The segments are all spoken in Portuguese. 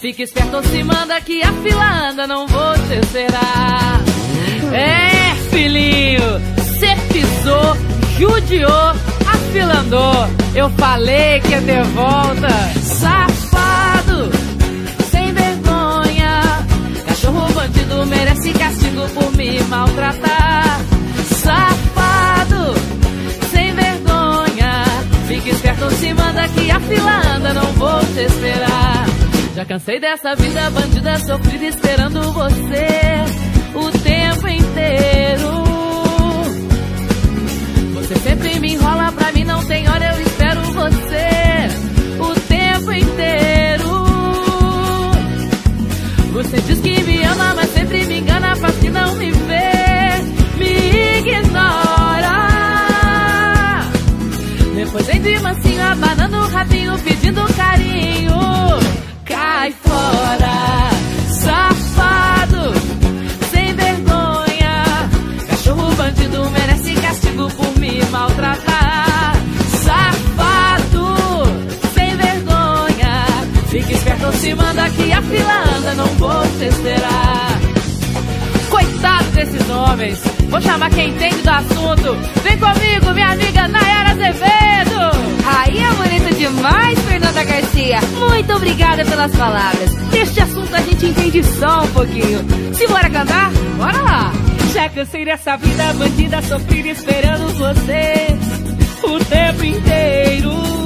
Fica esperto se manda que a fila anda, não vou te esperar. É, filhinho, cê pisou, judiou, a fila andou. Eu falei que ia ter volta. Safado, sem vergonha. Cachorro bandido merece castigo por me maltratar. Safado, sem vergonha. Fica esperto se manda que a fila anda, não vou te esperar. Já cansei dessa vida bandida sofrida esperando você o tempo inteiro. Você sempre me enrola pra mim, não tem hora, eu espero você o tempo inteiro. Você diz que me ama, mas sempre me engana, faz que não me vê, me ignora. Depois vem de mansinho, abanando se manda que a fila anda, não vou te esperar. Coitado desses homens, vou chamar quem entende do assunto. Vem comigo, minha amiga Nayara Azevedo. Aí é bonito demais, Fernanda Garcia. Muito obrigada pelas palavras. Deste assunto a gente entende só um pouquinho. Se bora cantar? Bora lá! Já cansei dessa vida bandida, sofrida esperando você o tempo inteiro.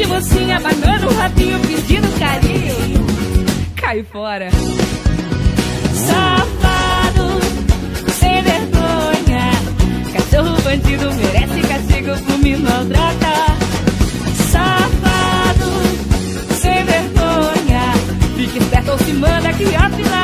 De mocinha, abanando o rabinho, pedindo carinho. Cai fora. Safado, sem vergonha. Cachorro bandido merece castigo por me maltratar. Safado, sem vergonha. Fique esperto ou se manda que afinal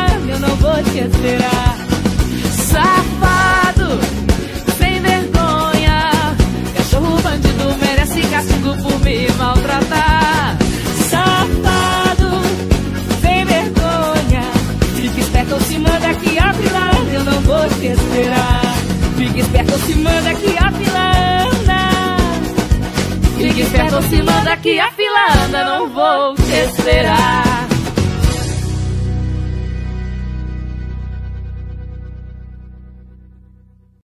Ou se manda que a fila anda, não vou te esperar.